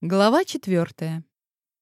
Глава четвертая.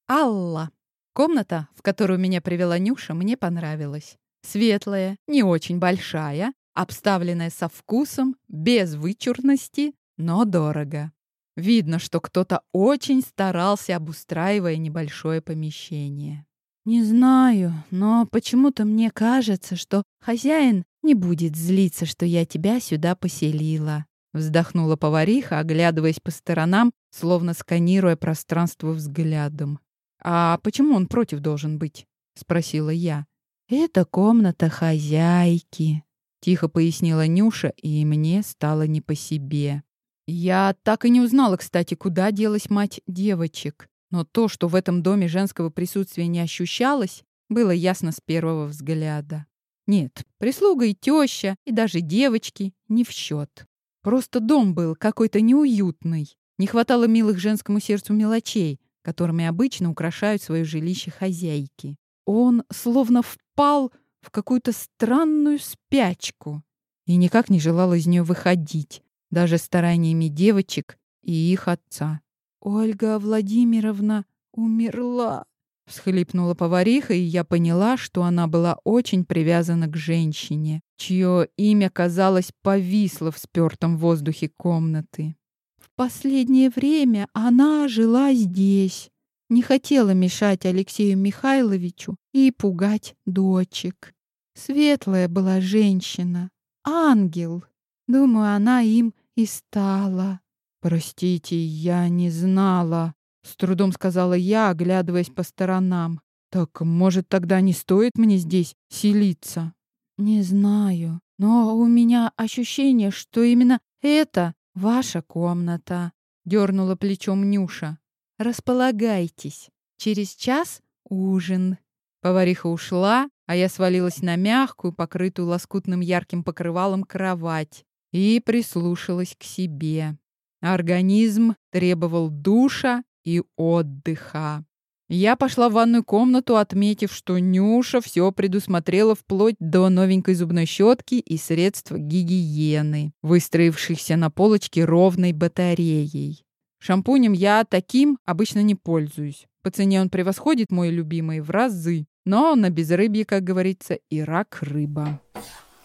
Алла. Комната, в которую меня привела Нюша, мне понравилась. Светлая, не очень большая, обставленная со вкусом, без вычурности, но дорого. Видно, что кто-то очень старался, обустраивая небольшое помещение. Не знаю, но почему-то мне кажется, что хозяин не будет злиться, что я тебя сюда поселила. Вздохнула повариха, оглядываясь по сторонам, словно сканируя пространство взглядом. «А почему он против должен быть?» — спросила я. «Это комната хозяйки», — тихо пояснила Нюша, и мне стало не по себе. Я так и не узнала, кстати, куда делась мать девочек. Но то, что в этом доме женского присутствия не ощущалось, было ясно с первого взгляда. Нет, прислуга и теща, и даже девочки не в счет. Просто дом был какой-то неуютный. Не хватало милых женскому сердцу мелочей, которыми обычно украшают свое жилище хозяйки. Он словно впал в какую-то странную спячку и никак не желал из нее выходить, даже стараниями девочек и их отца. «Ольга Владимировна умерла», — всхлипнула повариха, и я поняла, что она была очень привязана к женщине, чье имя, казалось, повисло в спёртом воздухе комнаты. В последнее время она жила здесь, не хотела мешать Алексею Михайловичу и пугать дочек. Светлая была женщина, ангел. Думаю, она им и стала. «Простите, я не знала», — с трудом сказала я, оглядываясь по сторонам. «Так, может, тогда не стоит мне здесь селиться?» «Не знаю, но у меня ощущение, что именно это ваша комната», — дернула плечом Нюша. «Располагайтесь. Через час ужин». Повариха ушла, а я свалилась на мягкую, покрытую лоскутным ярким покрывалом кровать и прислушалась к себе. Организм требовал душа и отдыха. Я пошла в ванную комнату, отметив, что Нюша все предусмотрела вплоть до новенькой зубной щетки и средств гигиены, выстроившихся на полочке ровной батареей. Шампунем я таким обычно не пользуюсь. По цене он превосходит мой любимый в разы. Но на безрыбье, как говорится, и рак рыба.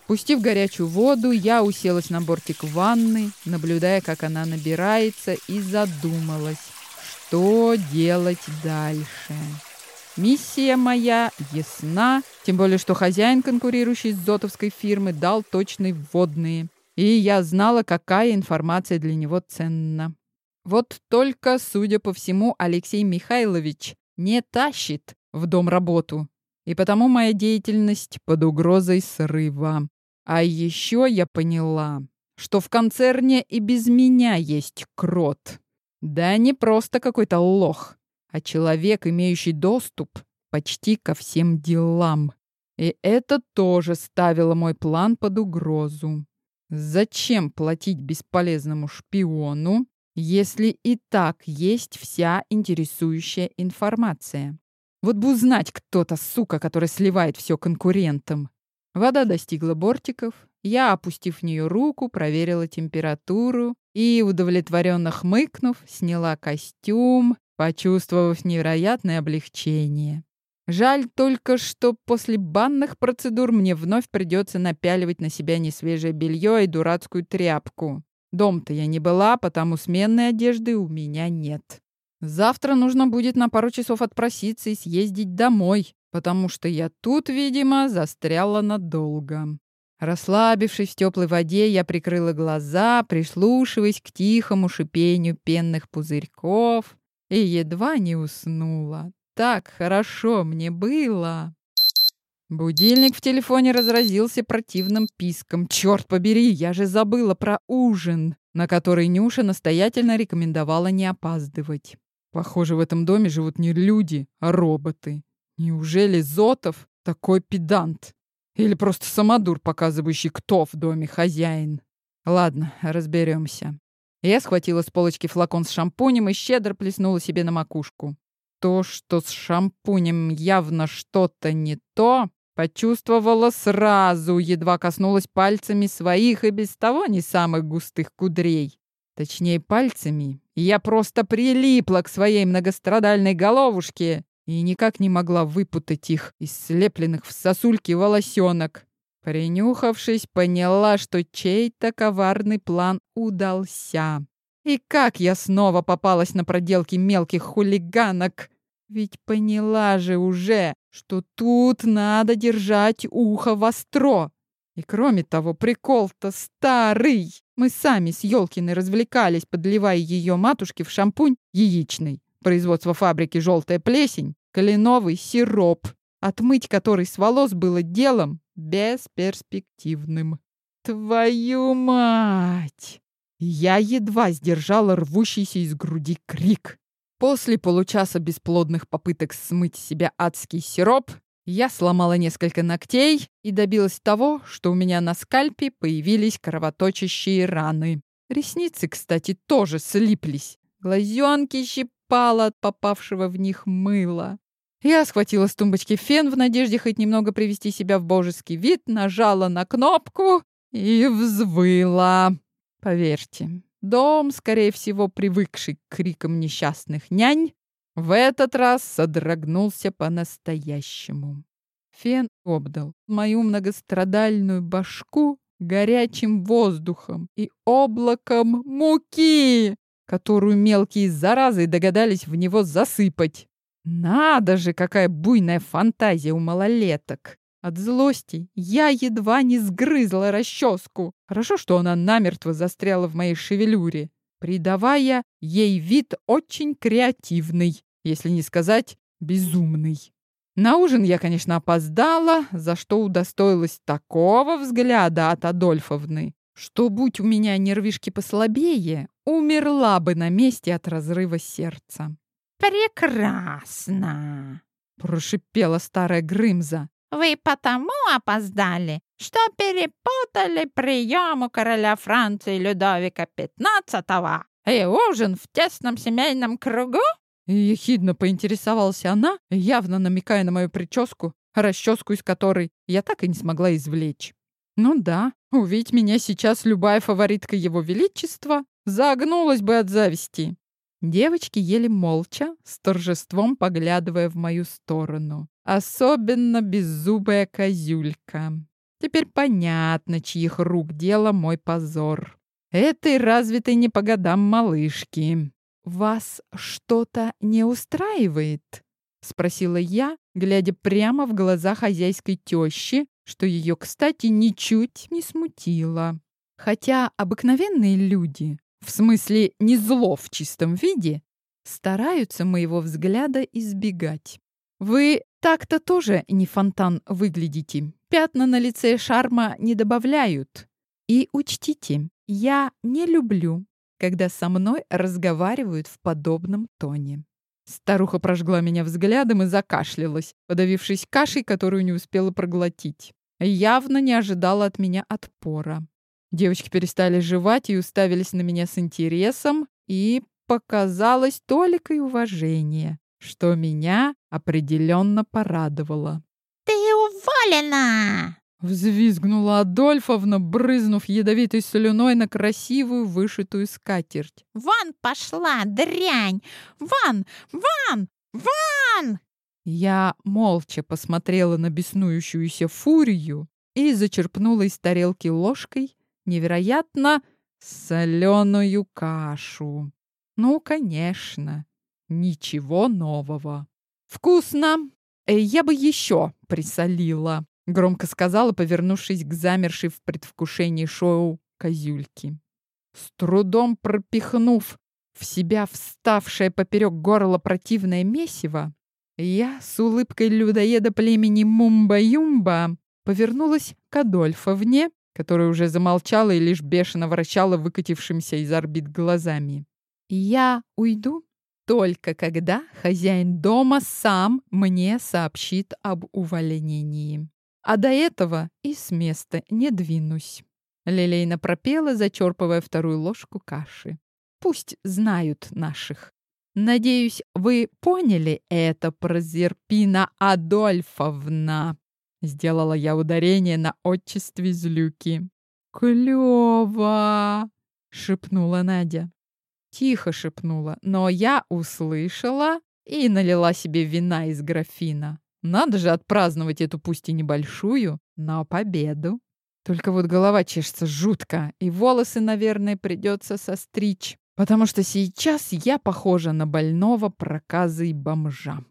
Пустив горячую воду, я уселась на бортик ванны, наблюдая, как она набирается, и задумалась. Что делать дальше? Миссия моя ясна, тем более, что хозяин конкурирующей с зотовской фирмы дал точные вводные, и я знала, какая информация для него ценна. Вот только, судя по всему, Алексей Михайлович не тащит в дом работу, и потому моя деятельность под угрозой срыва. А еще я поняла, что в концерне и без меня есть крот. Да не просто какой-то лох, а человек, имеющий доступ почти ко всем делам. И это тоже ставило мой план под угрозу. Зачем платить бесполезному шпиону, если и так есть вся интересующая информация? Вот бы узнать кто-то, сука, который сливает все конкурентам. Вода достигла бортиков, я, опустив в нее руку, проверила температуру и, удовлетворенно хмыкнув, сняла костюм, почувствовав невероятное облегчение. Жаль только, что после банных процедур мне вновь придется напяливать на себя несвежее белье и дурацкую тряпку. Дом-то я не была, потому сменной одежды у меня нет. Завтра нужно будет на пару часов отпроситься и съездить домой, потому что я тут, видимо, застряла надолго. Расслабившись в теплой воде, я прикрыла глаза, прислушиваясь к тихому шипению пенных пузырьков и едва не уснула. Так хорошо мне было. Будильник в телефоне разразился противным писком. Черт побери, я же забыла про ужин, на который Нюша настоятельно рекомендовала не опаздывать. Похоже, в этом доме живут не люди, а роботы. Неужели Зотов такой педант? Или просто самодур, показывающий, кто в доме хозяин. Ладно, разберемся. Я схватила с полочки флакон с шампунем и щедро плеснула себе на макушку. То, что с шампунем явно что-то не то, почувствовала сразу, едва коснулась пальцами своих и без того не самых густых кудрей. Точнее, пальцами. Я просто прилипла к своей многострадальной головушке и никак не могла выпутать их из слепленных в сосульки волосенок. Принюхавшись, поняла, что чей-то коварный план удался. И как я снова попалась на проделки мелких хулиганок? Ведь поняла же уже, что тут надо держать ухо востро. И кроме того, прикол-то старый. Мы сами с Ёлкиной развлекались, подливая ее матушке в шампунь яичный. Производство фабрики «Желтая плесень», кленовый сироп, отмыть который с волос было делом бесперспективным. Твою мать! Я едва сдержала рвущийся из груди крик. После получаса бесплодных попыток смыть себя адский сироп, я сломала несколько ногтей и добилась того, что у меня на скальпе появились кровоточащие раны. Ресницы, кстати, тоже слиплись. Глазенки щипало от попавшего в них мыла. Я схватила с тумбочки фен в надежде хоть немного привести себя в божеский вид, нажала на кнопку и взвыла. Поверьте, дом, скорее всего, привыкший к крикам несчастных нянь, в этот раз содрогнулся по-настоящему. Фен обдал мою многострадальную башку горячим воздухом и облаком муки, которую мелкие заразы догадались в него засыпать. Надо же, какая буйная фантазия у малолеток! От злости я едва не сгрызла расческу. Хорошо, что она намертво застряла в моей шевелюре придавая ей вид очень креативный, если не сказать безумный. На ужин я, конечно, опоздала, за что удостоилась такого взгляда от Адольфовны, что, будь у меня нервишки послабее, умерла бы на месте от разрыва сердца. «Прекрасно!» — прошипела старая Грымза. «Вы потому опоздали, что перепутали прием у короля Франции Людовика XV и ужин в тесном семейном кругу?» Ехидно поинтересовалась она, явно намекая на мою прическу, расческу из которой я так и не смогла извлечь. Ну да, увидеть меня сейчас любая фаворитка его величества загнулась бы от зависти. Девочки ели молча, с торжеством поглядывая в мою сторону. Особенно беззубая козюлька. Теперь понятно, чьих рук дело мой позор. Этой развитой не по годам малышки. «Вас что-то не устраивает?» — спросила я, глядя прямо в глаза хозяйской тещи, что ее, кстати, ничуть не смутило. Хотя обыкновенные люди, в смысле не зло в чистом виде, стараются моего взгляда избегать. Вы так-то тоже не фонтан выглядите. Пятна на лице шарма не добавляют. И учтите, я не люблю, когда со мной разговаривают в подобном тоне. Старуха прожгла меня взглядом и закашлялась, подавившись кашей, которую не успела проглотить. Явно не ожидала от меня отпора. Девочки перестали жевать и уставились на меня с интересом, и показалось толикой уважения, что меня определенно порадовало. «Ты уволена!» Взвизгнула Адольфовна, брызнув ядовитой слюной на красивую вышитую скатерть. «Вон пошла, дрянь! Вон! Вон! Вон!» Я молча посмотрела на беснующуюся фурию и зачерпнула из тарелки ложкой невероятно соленую кашу. Ну, конечно, ничего нового. Вкусно! Э, я бы еще присолила. Громко сказала, повернувшись к замершей в предвкушении шоу козюльки. С трудом пропихнув в себя вставшее поперек горла противное месиво, я с улыбкой людоеда племени Мумба-Юмба повернулась к Адольфовне, которая уже замолчала и лишь бешено вращала выкатившимся из орбит глазами. «Я уйду только когда хозяин дома сам мне сообщит об увольнении». А до этого и с места не двинусь. Лилейно пропела, зачерпывая вторую ложку каши. Пусть знают наших. Надеюсь, вы поняли это, Прозерпина Адольфовна. Сделала я ударение на отчестве злюки. Клёво! шепнула Надя. Тихо шепнула, но я услышала и налила себе вина из графина. Надо же отпраздновать эту пусть и небольшую, но победу. Только вот голова чешется жутко, и волосы, наверное, придется состричь, потому что сейчас я похожа на больного проказа и бомжа.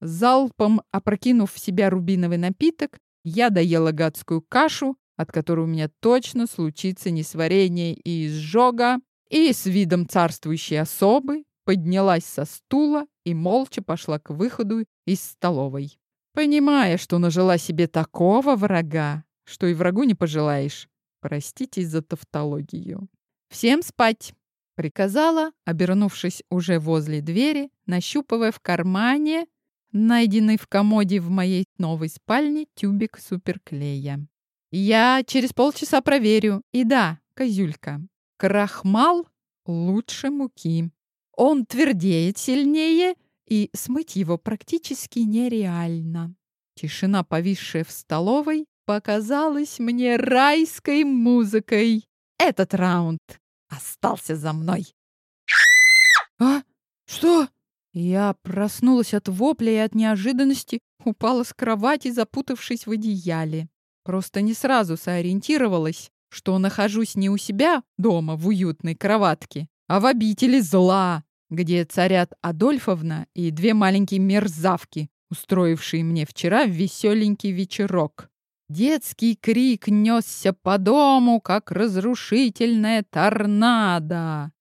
Залпом опрокинув в себя рубиновый напиток, я доела гадскую кашу, от которой у меня точно случится несварение и изжога, и с видом царствующей особы поднялась со стула и молча пошла к выходу из столовой. Понимая, что нажила себе такого врага, что и врагу не пожелаешь. Простите за тавтологию. «Всем спать!» — приказала, обернувшись уже возле двери, нащупывая в кармане найденный в комоде в моей новой спальне тюбик суперклея. «Я через полчаса проверю. И да, козюлька, крахмал лучше муки. Он твердеет сильнее, и смыть его практически нереально». Тишина, повисшая в столовой, показалась мне райской музыкой. Этот раунд остался за мной. «А? Что?» Я проснулась от вопля и от неожиданности упала с кровати, запутавшись в одеяле. Просто не сразу сориентировалась, что нахожусь не у себя дома в уютной кроватке, а в обители зла, где царят Адольфовна и две маленькие мерзавки, устроившие мне вчера веселенький вечерок. Детский крик несся по дому, как разрушительная торнадо.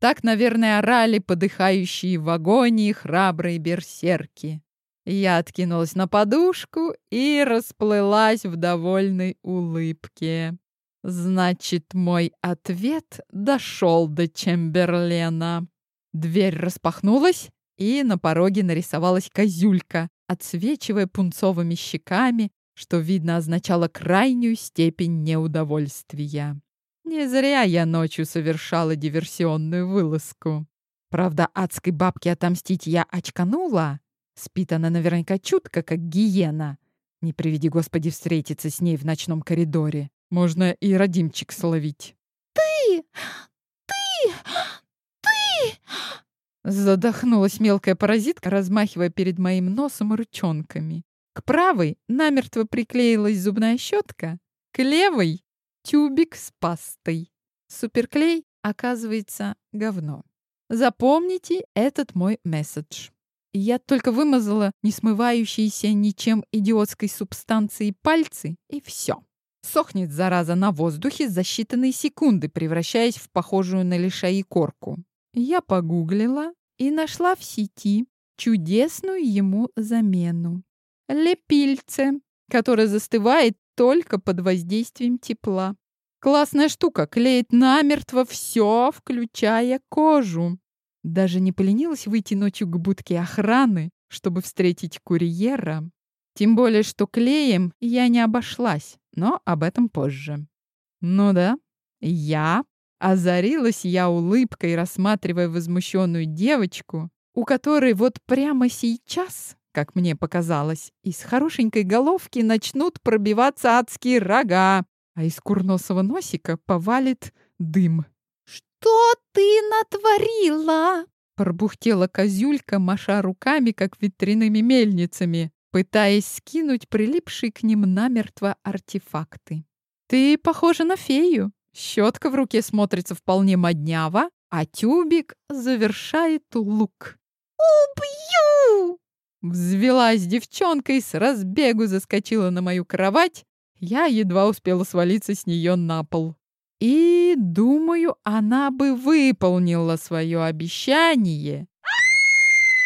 Так, наверное, орали подыхающие в агонии храбрые берсерки. Я откинулась на подушку и расплылась в довольной улыбке. Значит, мой ответ дошел до Чемберлена. Дверь распахнулась, и на пороге нарисовалась козюлька, отсвечивая пунцовыми щеками что, видно, означало крайнюю степень неудовольствия. Не зря я ночью совершала диверсионную вылазку. Правда, адской бабке отомстить я очканула. Спит она наверняка чутко, как гиена. Не приведи, Господи, встретиться с ней в ночном коридоре. Можно и родимчик словить. «Ты! Ты! Ты!» Задохнулась мелкая паразитка, размахивая перед моим носом ручонками. К правой намертво приклеилась зубная щетка, к левой — тюбик с пастой. Суперклей, оказывается, говно. Запомните этот мой месседж. Я только вымазала не смывающиеся ничем идиотской субстанцией пальцы, и все. Сохнет, зараза, на воздухе за считанные секунды, превращаясь в похожую на лишаи корку. Я погуглила и нашла в сети чудесную ему замену лепильце, которое застывает только под воздействием тепла. Классная штука, клеит намертво все, включая кожу. Даже не поленилась выйти ночью к будке охраны, чтобы встретить курьера. Тем более, что клеем я не обошлась, но об этом позже. Ну да, я озарилась я улыбкой, рассматривая возмущенную девочку, у которой вот прямо сейчас как мне показалось, из хорошенькой головки начнут пробиваться адские рога, а из курносого носика повалит дым. «Что ты натворила?» Пробухтела козюлька, маша руками, как ветряными мельницами, пытаясь скинуть прилипшие к ним намертво артефакты. «Ты похожа на фею. Щетка в руке смотрится вполне модняво, а тюбик завершает лук». «Убью!» Взвелась девчонка и с разбегу заскочила на мою кровать. Я едва успела свалиться с нее на пол. И, думаю, она бы выполнила свое обещание,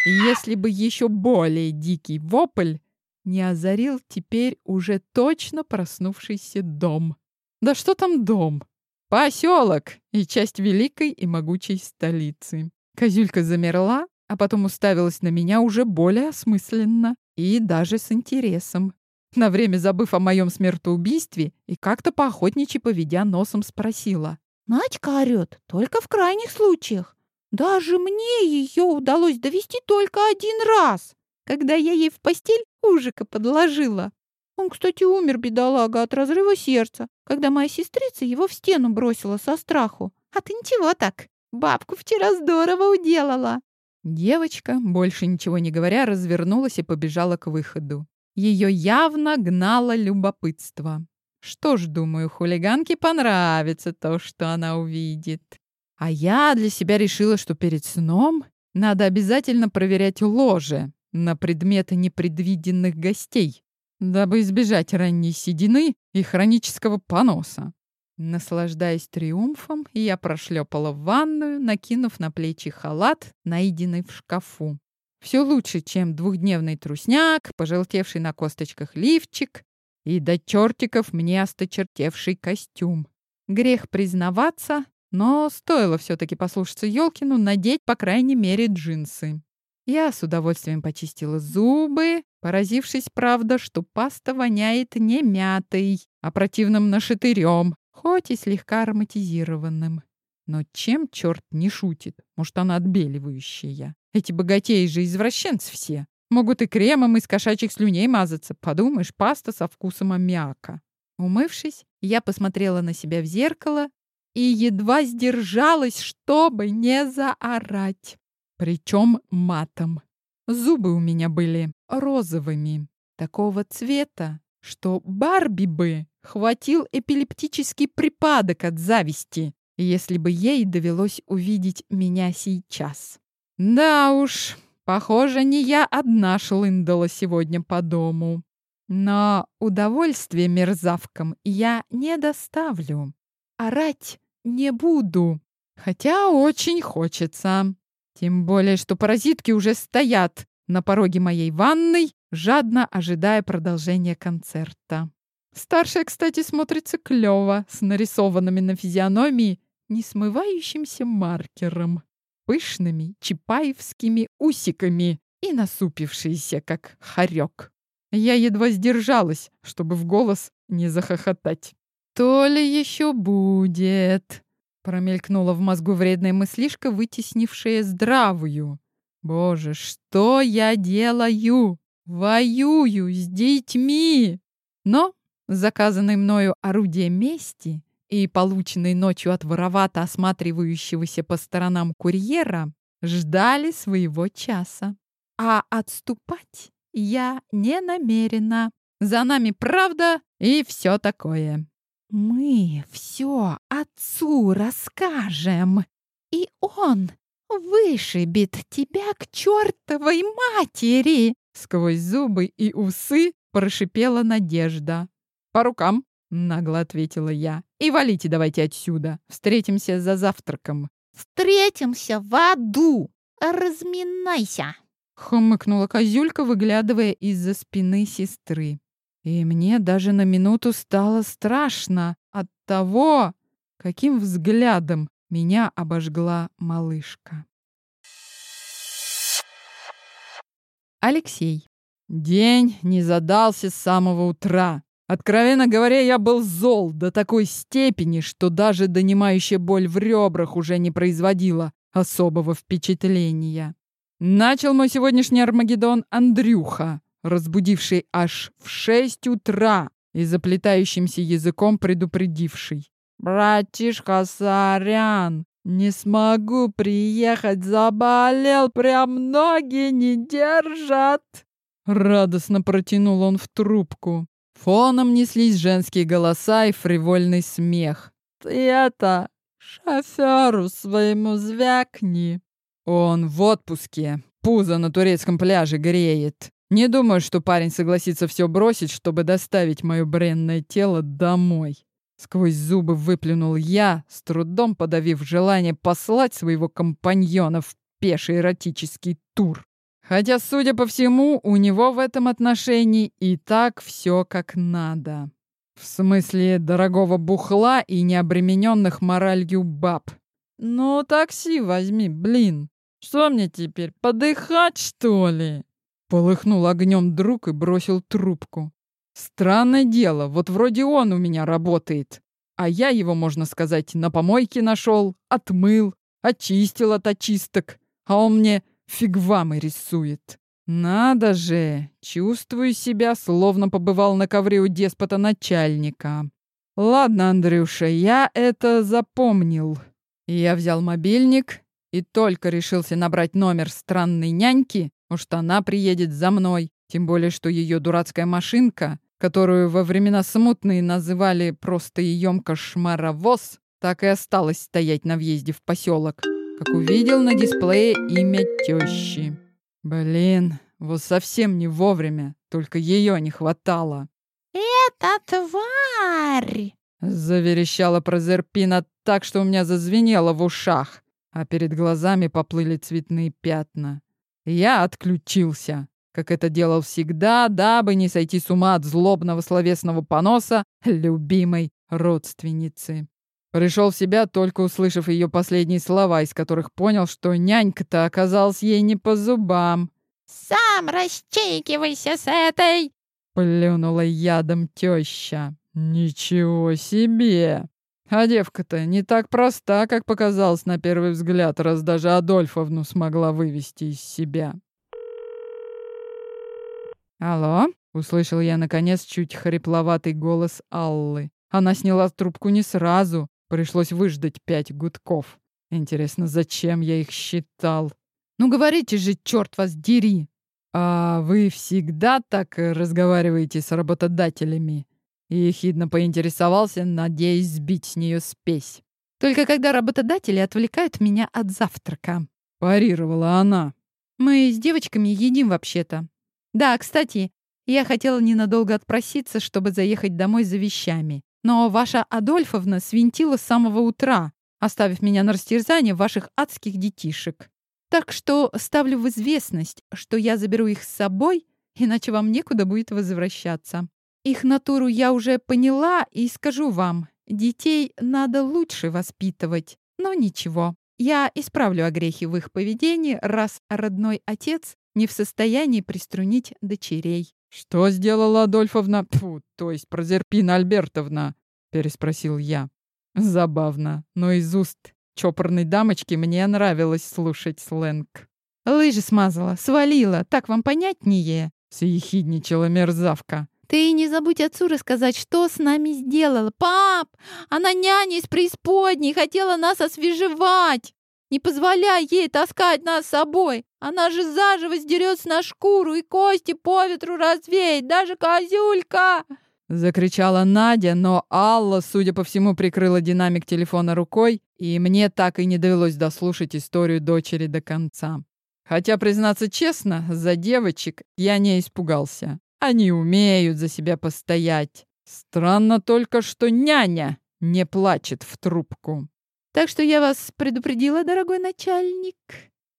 если бы еще более дикий вопль не озарил теперь уже точно проснувшийся дом. Да что там дом? Поселок и часть великой и могучей столицы. Козюлька замерла, а потом уставилась на меня уже более осмысленно и даже с интересом. На время забыв о моем смертоубийстве и как-то поохотничьи поведя носом спросила. «Надька орёт только в крайних случаях. Даже мне ее удалось довести только один раз, когда я ей в постель ужика подложила. Он, кстати, умер, бедолага, от разрыва сердца, когда моя сестрица его в стену бросила со страху. А ты ничего так. Бабку вчера здорово уделала. Девочка, больше ничего не говоря, развернулась и побежала к выходу. Ее явно гнало любопытство. Что ж, думаю, хулиганке понравится то, что она увидит. А я для себя решила, что перед сном надо обязательно проверять ложе на предметы непредвиденных гостей, дабы избежать ранней седины и хронического поноса. Наслаждаясь триумфом, я прошлепала в ванную, накинув на плечи халат, найденный в шкафу. Все лучше, чем двухдневный трусняк, пожелтевший на косточках лифчик и до чертиков мне осточертевший костюм. Грех признаваться, но стоило все-таки послушаться Ёлкину надеть, по крайней мере, джинсы. Я с удовольствием почистила зубы, поразившись, правда, что паста воняет не мятой, а противным нашатырем, хоть и слегка ароматизированным. Но чем черт не шутит? Может, она отбеливающая? Эти богатеи же извращенцы все. Могут и кремом из кошачьих слюней мазаться. Подумаешь, паста со вкусом аммиака. Умывшись, я посмотрела на себя в зеркало и едва сдержалась, чтобы не заорать. Причем матом. Зубы у меня были розовыми, такого цвета, что Барби бы хватил эпилептический припадок от зависти, если бы ей довелось увидеть меня сейчас. Да уж, похоже, не я одна шлындала сегодня по дому. Но удовольствие мерзавкам я не доставлю. Орать не буду, хотя очень хочется. Тем более, что паразитки уже стоят на пороге моей ванной, жадно ожидая продолжения концерта. Старшая, кстати, смотрится клёво, с нарисованными на физиономии несмывающимся маркером, пышными чапаевскими усиками и насупившейся, как хорек. Я едва сдержалась, чтобы в голос не захохотать. «То ли еще будет!» Промелькнула в мозгу вредная мыслишка, вытеснившая здравую. «Боже, что я делаю? Воюю с детьми!» Но заказанное мною орудие мести и полученный ночью от воровато осматривающегося по сторонам курьера ждали своего часа. А отступать я не намерена. За нами правда и все такое. Мы все отцу расскажем, и он вышибет тебя к чертовой матери!» Сквозь зубы и усы прошипела Надежда. «По рукам!» — нагло ответила я. «И валите давайте отсюда. Встретимся за завтраком». «Встретимся в аду! Разминайся!» — хмыкнула козюлька, выглядывая из-за спины сестры. И мне даже на минуту стало страшно от того, каким взглядом меня обожгла малышка. Алексей. День не задался с самого утра. Откровенно говоря, я был зол до такой степени, что даже донимающая боль в ребрах уже не производила особого впечатления. Начал мой сегодняшний Армагеддон Андрюха, разбудивший аж в шесть утра и заплетающимся языком предупредивший. «Братишка, сорян, не смогу приехать, заболел, прям ноги не держат!» Радостно протянул он в трубку. Фоном неслись женские голоса и фривольный смех. «Ты это, шоферу своему звякни!» «Он в отпуске, пузо на турецком пляже греет. Не думаю, что парень согласится все бросить, чтобы доставить мое бренное тело домой. Сквозь зубы выплюнул я, с трудом подавив желание послать своего компаньона в пеший эротический тур. Хотя, судя по всему, у него в этом отношении и так все как надо. В смысле дорогого бухла и необремененных моралью баб. Ну, такси возьми, блин. Что мне теперь, подыхать, что ли? Полыхнул огнем друг и бросил трубку. Странное дело, вот вроде он у меня работает, а я его, можно сказать, на помойке нашел, отмыл, очистил от очисток, а он мне фигвамы рисует. Надо же, чувствую себя, словно побывал на ковре у деспота начальника. Ладно, Андрюша, я это запомнил. Я взял мобильник и только решился набрать номер странной няньки, может, она приедет за мной, тем более, что ее дурацкая машинка, которую во времена смутные называли просто ее кошмаровоз, так и осталась стоять на въезде в поселок, как увидел на дисплее имя тещи. Блин, вот совсем не вовремя, только ее не хватало. «Это тварь!» Заверещала Прозерпина так, что у меня зазвенело в ушах, а перед глазами поплыли цветные пятна. Я отключился, как это делал всегда, дабы не сойти с ума от злобного словесного поноса любимой родственницы. Пришел в себя, только услышав ее последние слова, из которых понял, что нянька-то оказалась ей не по зубам. «Сам расчейкивайся с этой!» — плюнула ядом теща. «Ничего себе! А девка-то не так проста, как показалось на первый взгляд, раз даже Адольфовну смогла вывести из себя». «Алло?» — услышал я, наконец, чуть хрипловатый голос Аллы. Она сняла трубку не сразу, пришлось выждать пять гудков. Интересно, зачем я их считал? «Ну говорите же, черт вас дери!» «А вы всегда так разговариваете с работодателями?» И ехидно поинтересовался, надеясь сбить с нее спесь. «Только когда работодатели отвлекают меня от завтрака», — парировала она. «Мы с девочками едим вообще-то. Да, кстати, я хотела ненадолго отпроситься, чтобы заехать домой за вещами. Но ваша Адольфовна свинтила с самого утра, оставив меня на растерзание ваших адских детишек. Так что ставлю в известность, что я заберу их с собой, иначе вам некуда будет возвращаться. Их натуру я уже поняла и скажу вам, детей надо лучше воспитывать. Но ничего, я исправлю огрехи в их поведении, раз родной отец не в состоянии приструнить дочерей. «Что сделала Адольфовна? Фу, то есть Прозерпина Альбертовна?» — переспросил я. Забавно, но из уст чопорной дамочки мне нравилось слушать сленг. «Лыжи смазала, свалила, так вам понятнее?» — съехидничала мерзавка. «Ты не забудь отцу рассказать, что с нами сделала. Пап, она няня из преисподней, хотела нас освежевать. Не позволяй ей таскать нас с собой. Она же заживо сдерется на шкуру и кости по ветру развеет, даже козюлька!» Закричала Надя, но Алла, судя по всему, прикрыла динамик телефона рукой, и мне так и не довелось дослушать историю дочери до конца. Хотя, признаться честно, за девочек я не испугался. Они умеют за себя постоять. Странно только, что няня не плачет в трубку. Так что я вас предупредила, дорогой начальник.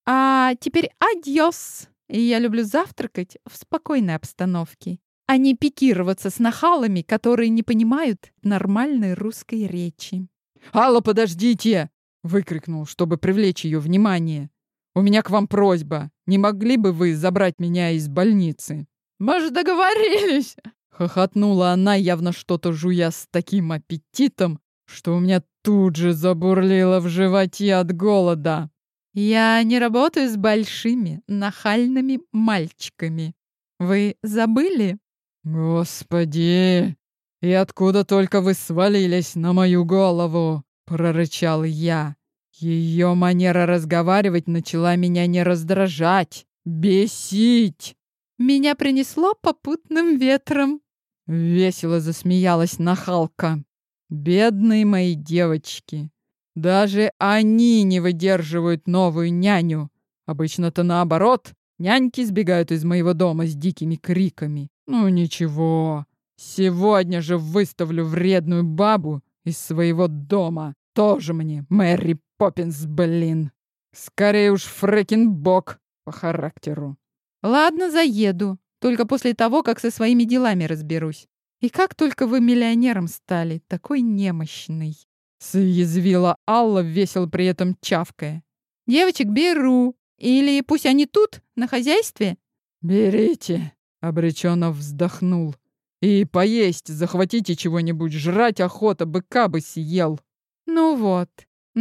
А теперь адьос. Я люблю завтракать в спокойной обстановке а не пикироваться с нахалами, которые не понимают нормальной русской речи. «Алла, подождите!» — выкрикнул, чтобы привлечь ее внимание. «У меня к вам просьба. Не могли бы вы забрать меня из больницы?» «Мы же договорились!» — хохотнула она, явно что-то жуя с таким аппетитом, что у меня тут же забурлило в животе от голода. «Я не работаю с большими, нахальными мальчиками. Вы забыли?» «Господи! И откуда только вы свалились на мою голову?» — прорычал я. Ее манера разговаривать начала меня не раздражать, бесить. Меня принесло попутным ветром. Весело засмеялась нахалка. Бедные мои девочки. Даже они не выдерживают новую няню. Обычно-то наоборот, няньки сбегают из моего дома с дикими криками. Ну ничего, сегодня же выставлю вредную бабу из своего дома. Тоже мне Мэри Поппинс, блин. Скорее уж Фрэкинбок по характеру. Ладно, заеду. Только после того, как со своими делами разберусь. И как только вы миллионером стали, такой немощный. Съязвила Алла, весело при этом чавкая. Девочек беру. Или пусть они тут, на хозяйстве? Берите. Обреченно вздохнул. «И поесть захватите чего-нибудь, жрать охота, быка бы съел». «Ну вот,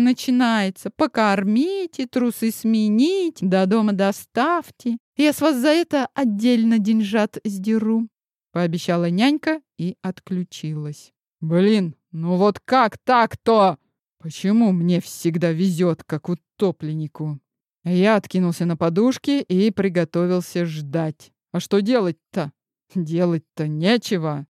начинается. Покормите, трусы сменить, до дома доставьте. Я с вас за это отдельно деньжат сдеру», — пообещала нянька и отключилась. «Блин, ну вот как так-то?» Почему мне всегда везет, как утопленнику? Я откинулся на подушке и приготовился ждать. А что делать-то? Делать-то нечего.